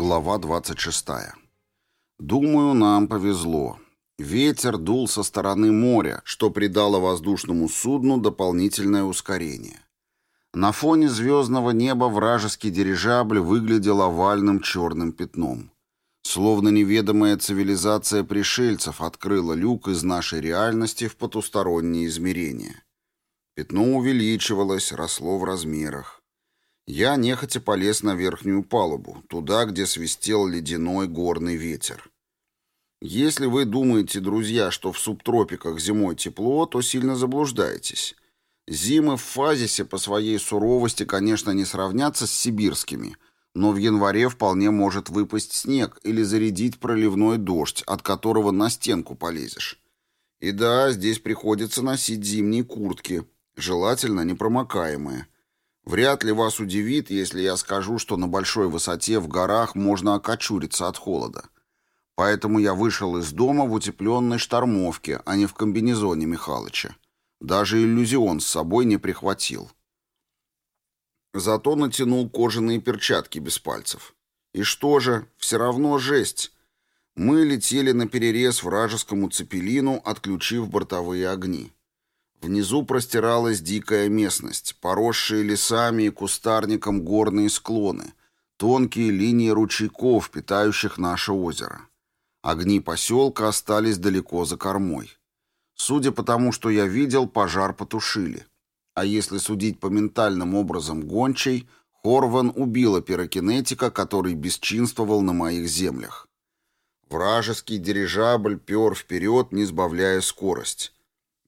Глава 26. Думаю, нам повезло. Ветер дул со стороны моря, что придало воздушному судну дополнительное ускорение. На фоне звездного неба вражеский дирижабль выглядел овальным черным пятном. Словно неведомая цивилизация пришельцев открыла люк из нашей реальности в потусторонние измерения. Пятно увеличивалось, росло в размерах. Я нехотя полез на верхнюю палубу, туда, где свистел ледяной горный ветер. Если вы думаете, друзья, что в субтропиках зимой тепло, то сильно заблуждаетесь. Зимы в фазисе по своей суровости, конечно, не сравнятся с сибирскими, но в январе вполне может выпасть снег или зарядить проливной дождь, от которого на стенку полезешь. И да, здесь приходится носить зимние куртки, желательно непромокаемые – Вряд ли вас удивит, если я скажу, что на большой высоте в горах можно окочуриться от холода. Поэтому я вышел из дома в утепленной штормовке, а не в комбинезоне Михалыча. Даже иллюзион с собой не прихватил. Зато натянул кожаные перчатки без пальцев. И что же, все равно жесть. Мы летели на перерез вражескому цепелину, отключив бортовые огни. Внизу простиралась дикая местность, поросшие лесами и кустарником горные склоны, тонкие линии ручейков, питающих наше озеро. Огни поселка остались далеко за кормой. Судя по тому, что я видел, пожар потушили. А если судить по ментальным образам гончей, Хорван убила пирокинетика, который бесчинствовал на моих землях. Вражеский дирижабль пер вперед, не сбавляя скорость.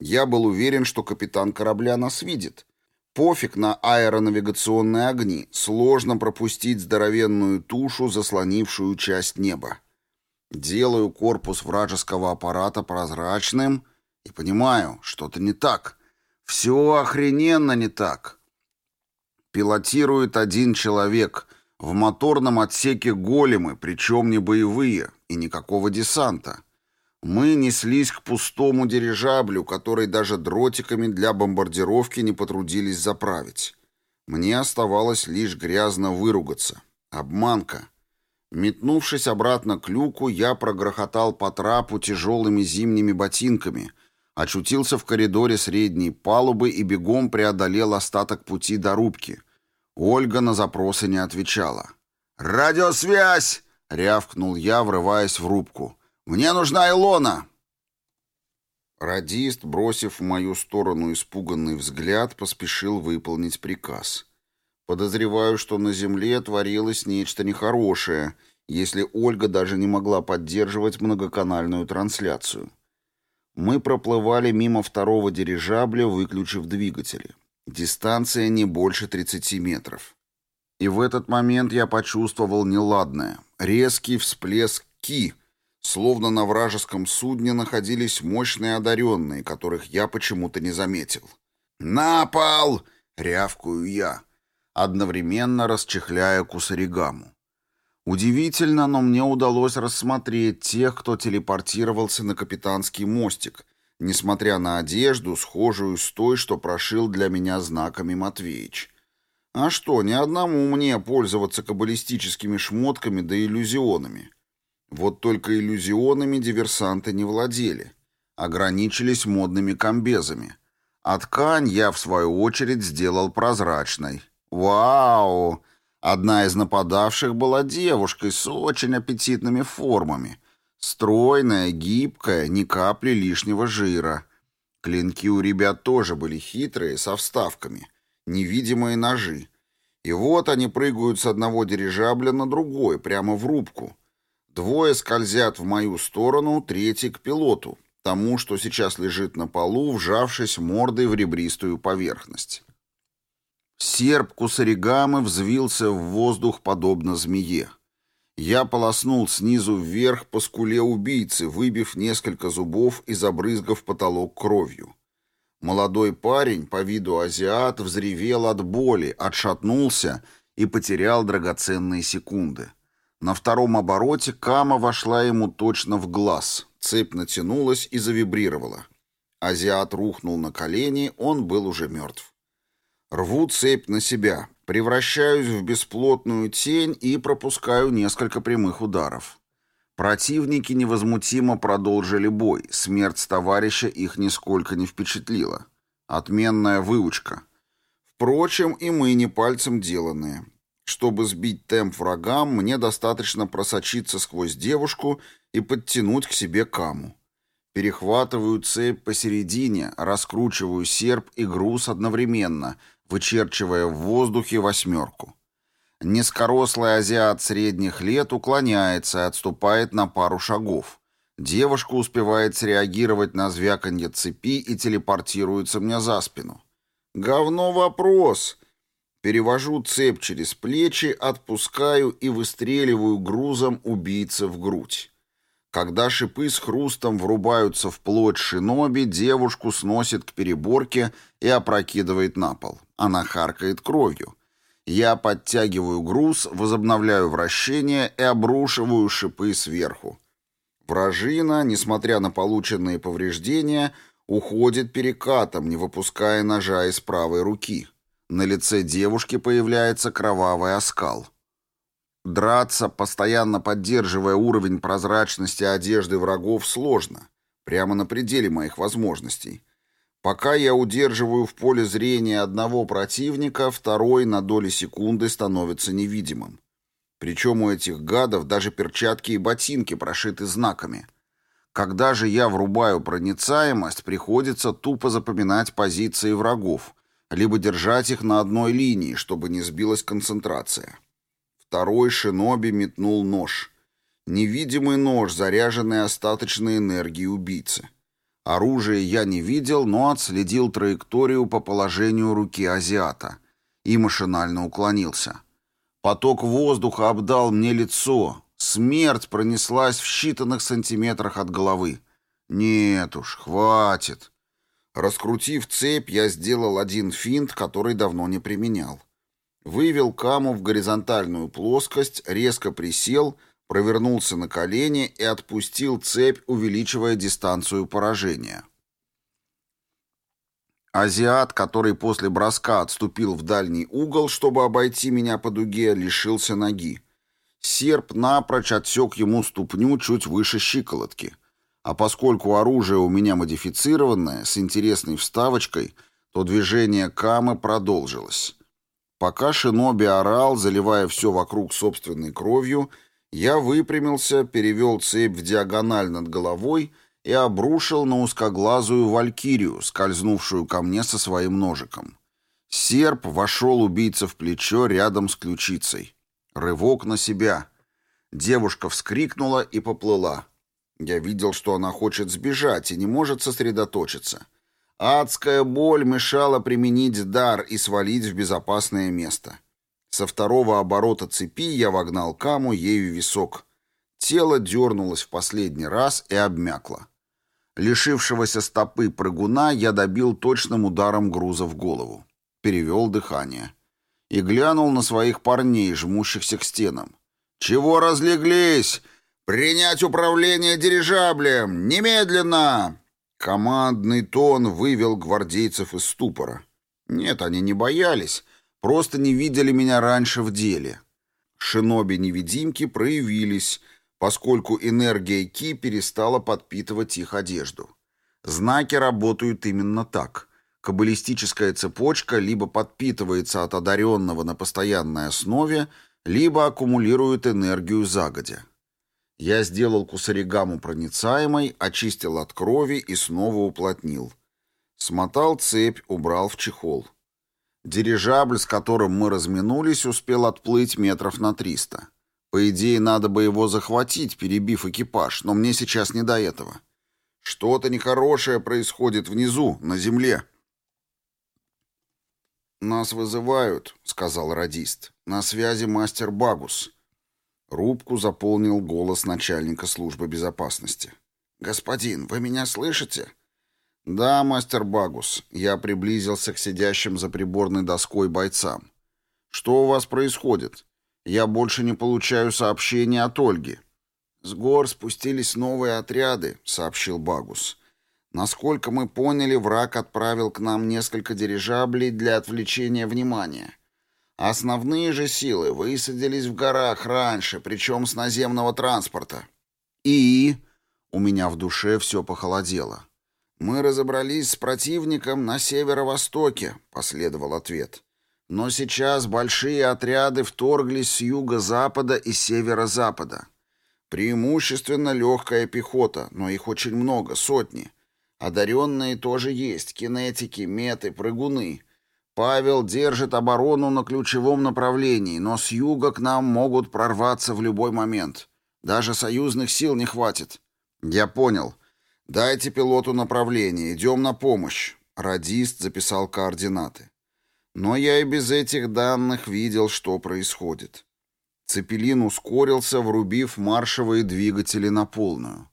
Я был уверен, что капитан корабля нас видит. Пофиг на аэронавигационные огни, сложно пропустить здоровенную тушу, заслонившую часть неба. Делаю корпус вражеского аппарата прозрачным и понимаю, что-то не так. Все охрененно не так. Пилотирует один человек. В моторном отсеке големы, причем не боевые, и никакого десанта. Мы неслись к пустому дирижаблю, который даже дротиками для бомбардировки не потрудились заправить. Мне оставалось лишь грязно выругаться. Обманка. Метнувшись обратно к люку, я прогрохотал по трапу тяжелыми зимними ботинками, очутился в коридоре средней палубы и бегом преодолел остаток пути до рубки. Ольга на запросы не отвечала. «Радиосвязь!» — рявкнул я, врываясь в рубку. «Мне нужна Илона!» Радист, бросив в мою сторону испуганный взгляд, поспешил выполнить приказ. Подозреваю, что на земле творилось нечто нехорошее, если Ольга даже не могла поддерживать многоканальную трансляцию. Мы проплывали мимо второго дирижабля, выключив двигатели. Дистанция не больше 30 метров. И в этот момент я почувствовал неладное. Резкий всплеск ки, Словно на вражеском судне находились мощные одаренные, которых я почему-то не заметил. «На пол!» — рявкую я, одновременно расчехляя кусаригаму. Удивительно, но мне удалось рассмотреть тех, кто телепортировался на капитанский мостик, несмотря на одежду, схожую с той, что прошил для меня знаками Матвеич. А что, ни одному мне пользоваться каббалистическими шмотками да иллюзионами. Вот только иллюзионами диверсанты не владели, ограничились модными комбезами. А ткань я, в свою очередь, сделал прозрачной. Вау! Одна из нападавших была девушкой с очень аппетитными формами. Стройная, гибкая, ни капли лишнего жира. Клинки у ребят тоже были хитрые, со вставками. Невидимые ножи. И вот они прыгают с одного дирижабля на другой, прямо в рубку. Двое скользят в мою сторону, третий к пилоту, тому, что сейчас лежит на полу, вжавшись мордой в ребристую поверхность. Серп кусаригамы взвился в воздух, подобно змее. Я полоснул снизу вверх по скуле убийцы, выбив несколько зубов и забрызгав потолок кровью. Молодой парень, по виду азиат, взревел от боли, отшатнулся и потерял драгоценные секунды. На втором обороте кама вошла ему точно в глаз. Цепь натянулась и завибрировала. Азиат рухнул на колени, он был уже мертв. Рву цепь на себя, превращаюсь в бесплотную тень и пропускаю несколько прямых ударов. Противники невозмутимо продолжили бой, смерть товарища их нисколько не впечатлила. Отменная выучка. Впрочем, и мы не пальцем деланные. Чтобы сбить темп врагам, мне достаточно просочиться сквозь девушку и подтянуть к себе каму. Перехватываю цепь посередине, раскручиваю серп и груз одновременно, вычерчивая в воздухе восьмерку. Низкорослый азиат средних лет уклоняется и отступает на пару шагов. Девушка успевает среагировать на звяканье цепи и телепортируется мне за спину. «Говно вопрос!» Перевожу цепь через плечи, отпускаю и выстреливаю грузом убийцы в грудь. Когда шипы с хрустом врубаются в плоть шиноби, девушку сносит к переборке и опрокидывает на пол. Она харкает кровью. Я подтягиваю груз, возобновляю вращение и обрушиваю шипы сверху. Вражина, несмотря на полученные повреждения, уходит перекатом, не выпуская ножа из правой руки. На лице девушки появляется кровавый оскал. Драться, постоянно поддерживая уровень прозрачности одежды врагов, сложно. Прямо на пределе моих возможностей. Пока я удерживаю в поле зрения одного противника, второй на доли секунды становится невидимым. Причем у этих гадов даже перчатки и ботинки прошиты знаками. Когда же я врубаю проницаемость, приходится тупо запоминать позиции врагов, либо держать их на одной линии, чтобы не сбилась концентрация. Второй шиноби метнул нож. Невидимый нож, заряженный остаточной энергией убийцы. Оружие я не видел, но отследил траекторию по положению руки азиата и машинально уклонился. Поток воздуха обдал мне лицо. Смерть пронеслась в считанных сантиметрах от головы. Нет уж, хватит. Раскрутив цепь, я сделал один финт, который давно не применял. Вывел каму в горизонтальную плоскость, резко присел, провернулся на колени и отпустил цепь, увеличивая дистанцию поражения. Азиат, который после броска отступил в дальний угол, чтобы обойти меня по дуге, лишился ноги. Серп напрочь отсек ему ступню чуть выше щиколотки. А поскольку оружие у меня модифицированное, с интересной вставочкой, то движение камы продолжилось. Пока шиноби орал, заливая все вокруг собственной кровью, я выпрямился, перевел цепь в диагональ над головой и обрушил на узкоглазую валькирию, скользнувшую ко мне со своим ножиком. Серп вошел убийца в плечо рядом с ключицей. Рывок на себя. Девушка вскрикнула и поплыла. Я видел, что она хочет сбежать и не может сосредоточиться. Адская боль мешала применить дар и свалить в безопасное место. Со второго оборота цепи я вогнал каму ею висок. Тело дернулось в последний раз и обмякло. Лишившегося стопы прыгуна я добил точным ударом груза в голову. Перевел дыхание. И глянул на своих парней, жмущихся к стенам. «Чего разлеглись? «Принять управление дирижаблем! Немедленно!» Командный тон вывел гвардейцев из ступора. Нет, они не боялись, просто не видели меня раньше в деле. Шиноби-невидимки проявились, поскольку энергия Ки перестала подпитывать их одежду. Знаки работают именно так. Каббалистическая цепочка либо подпитывается от одаренного на постоянной основе, либо аккумулирует энергию загодя. Я сделал кусаригаму проницаемой, очистил от крови и снова уплотнил. Смотал цепь, убрал в чехол. Дирижабль, с которым мы разминулись, успел отплыть метров на триста. По идее, надо бы его захватить, перебив экипаж, но мне сейчас не до этого. Что-то нехорошее происходит внизу, на земле. «Нас вызывают», — сказал радист. «На связи мастер Багус». Рубку заполнил голос начальника службы безопасности. «Господин, вы меня слышите?» «Да, мастер Багус». Я приблизился к сидящим за приборной доской бойцам. «Что у вас происходит? Я больше не получаю сообщения от Ольги». «С гор спустились новые отряды», — сообщил Багус. Насколько мы поняли, враг отправил к нам несколько дирижаблей для отвлечения внимания. Основные же силы высадились в горах раньше, причем с наземного транспорта. И у меня в душе все похолодело. «Мы разобрались с противником на северо-востоке», — последовал ответ. «Но сейчас большие отряды вторглись с юго-запада и северо-запада. Преимущественно легкая пехота, но их очень много, сотни. Одаренные тоже есть, кинетики, меты, прыгуны. Павел держит оборону на ключевом направлении, но с юга к нам могут прорваться в любой момент. Даже союзных сил не хватит. Я понял. Дайте пилоту направление, идем на помощь. Радист записал координаты. Но я и без этих данных видел, что происходит. Цепелин ускорился, врубив маршевые двигатели на полную.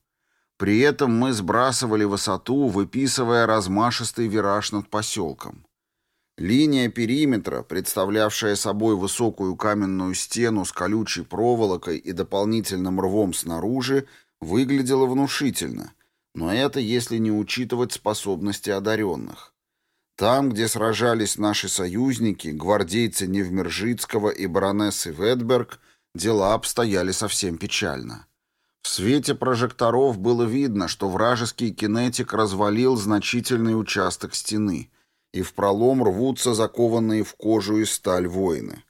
При этом мы сбрасывали высоту, выписывая размашистый вираж над поселком. Линия периметра, представлявшая собой высокую каменную стену с колючей проволокой и дополнительным рвом снаружи, выглядела внушительно, но это если не учитывать способности одаренных. Там, где сражались наши союзники, гвардейцы Невмержицкого и баронессы Ветберг, дела обстояли совсем печально. В свете прожекторов было видно, что вражеский кинетик развалил значительный участок стены — и в пролом рвутся закованные в кожу и сталь воины.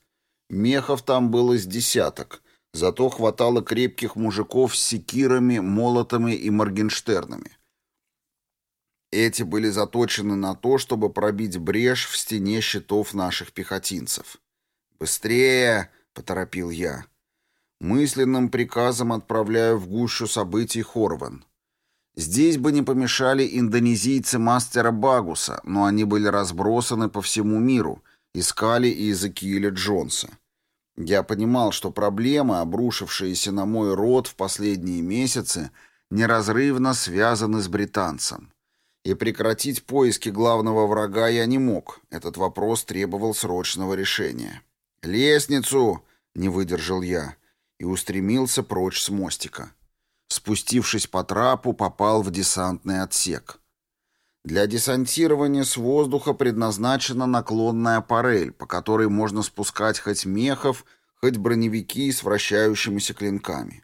Мехов там было с десяток, зато хватало крепких мужиков с секирами, молотами и моргенштернами. Эти были заточены на то, чтобы пробить брешь в стене щитов наших пехотинцев. «Быстрее!» — поторопил я. Мысленным приказом отправляю в гущу событий Хорван. Здесь бы не помешали индонезийцы мастера Багуса, но они были разбросаны по всему миру, искали и Иезекииля Джонса. Я понимал, что проблемы, обрушившиеся на мой род в последние месяцы, неразрывно связаны с британцем. И прекратить поиски главного врага я не мог. Этот вопрос требовал срочного решения. «Лестницу!» — не выдержал я и устремился прочь с мостика. Спустившись по трапу, попал в десантный отсек. Для десантирования с воздуха предназначена наклонная парель, по которой можно спускать хоть мехов, хоть броневики с вращающимися клинками.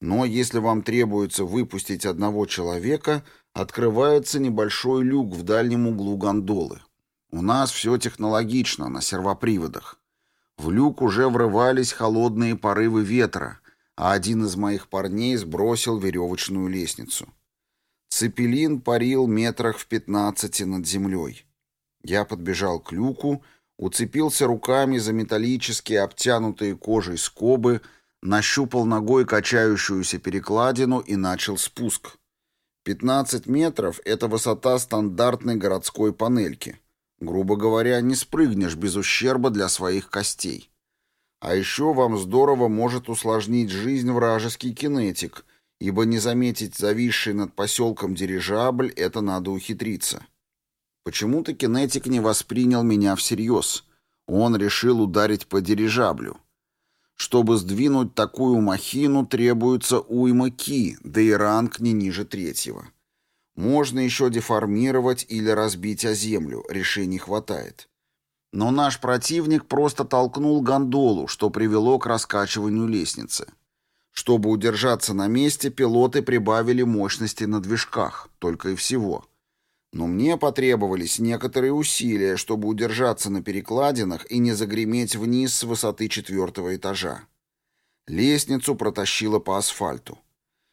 Но если вам требуется выпустить одного человека, открывается небольшой люк в дальнем углу гондолы. У нас все технологично, на сервоприводах. В люк уже врывались холодные порывы ветра, а один из моих парней сбросил веревочную лестницу. Цепелин парил метрах в пятнадцати над землей. Я подбежал к люку, уцепился руками за металлические обтянутые кожей скобы, нащупал ногой качающуюся перекладину и начал спуск. 15 метров — это высота стандартной городской панельки. Грубо говоря, не спрыгнешь без ущерба для своих костей. А еще вам здорово может усложнить жизнь вражеский кинетик, ибо не заметить зависший над поселком дирижабль — это надо ухитриться. Почему-то кинетик не воспринял меня всерьез. Он решил ударить по дирижаблю. Чтобы сдвинуть такую махину, требуется уйма ки, да и ранг не ниже третьего. Можно еще деформировать или разбить о землю, решений хватает. Но наш противник просто толкнул гондолу, что привело к раскачиванию лестницы. Чтобы удержаться на месте, пилоты прибавили мощности на движках, только и всего. Но мне потребовались некоторые усилия, чтобы удержаться на перекладинах и не загреметь вниз с высоты четвертого этажа. Лестницу протащило по асфальту.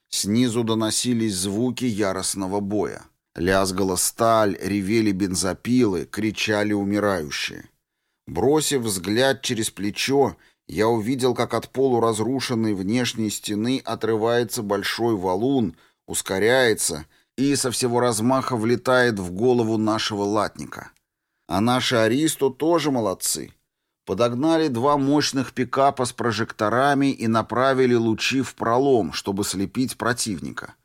Снизу доносились звуки яростного боя. Лязгала сталь, ревели бензопилы, кричали умирающие. Бросив взгляд через плечо, я увидел, как от полуразрушенной внешней стены отрывается большой валун, ускоряется и со всего размаха влетает в голову нашего латника. А наши аристо тоже молодцы. Подогнали два мощных пикапа с прожекторами и направили лучи в пролом, чтобы слепить противника.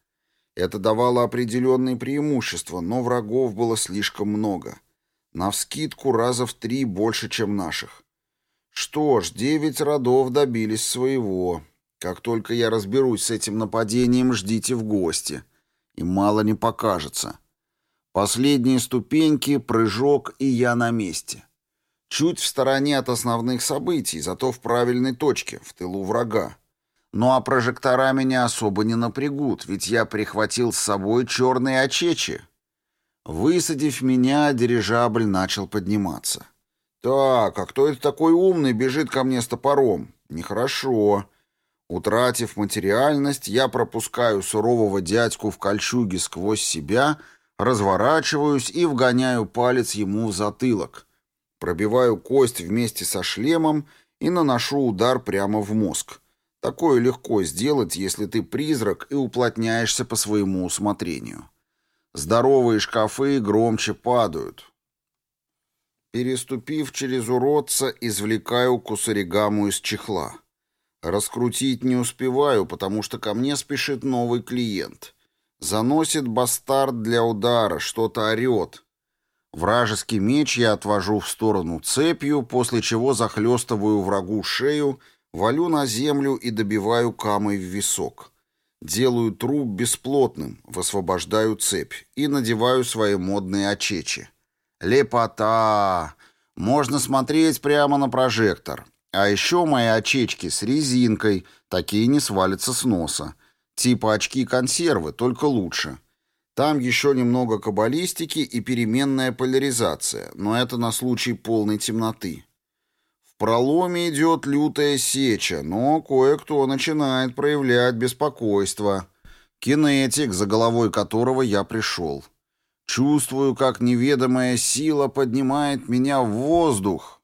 Это давало определенные преимущества, но врагов было слишком много. Навскидку раза в три больше, чем наших. Что ж, девять родов добились своего. Как только я разберусь с этим нападением, ждите в гости. И мало не покажется. Последние ступеньки, прыжок, и я на месте. Чуть в стороне от основных событий, зато в правильной точке, в тылу врага. Ну а прожектора меня особо не напрягут, ведь я прихватил с собой черные очечи. Высадив меня, дирижабль начал подниматься. «Так, а кто это такой умный бежит ко мне с топором? Нехорошо». Утратив материальность, я пропускаю сурового дядьку в кольчуге сквозь себя — Разворачиваюсь и вгоняю палец ему в затылок. Пробиваю кость вместе со шлемом и наношу удар прямо в мозг. Такое легко сделать, если ты призрак и уплотняешься по своему усмотрению. Здоровые шкафы громче падают. Переступив через уродца, извлекаю кусаригаму из чехла. Раскрутить не успеваю, потому что ко мне спешит новый клиент — Заносит бастард для удара, что-то орет. Вражеский меч я отвожу в сторону цепью, после чего захлестываю врагу шею, валю на землю и добиваю камой в висок. Делаю труп бесплотным, высвобождаю цепь и надеваю свои модные очечи. Лепота! Можно смотреть прямо на прожектор. А еще мои очечки с резинкой, такие не свалятся с носа. Типа очки-консервы, только лучше. Там еще немного каббалистики и переменная поляризация, но это на случай полной темноты. Проломе идет лютая сеча, но кое-кто начинает проявлять беспокойство. Кинетик, за головой которого я пришел. Чувствую, как неведомая сила поднимает меня в воздух,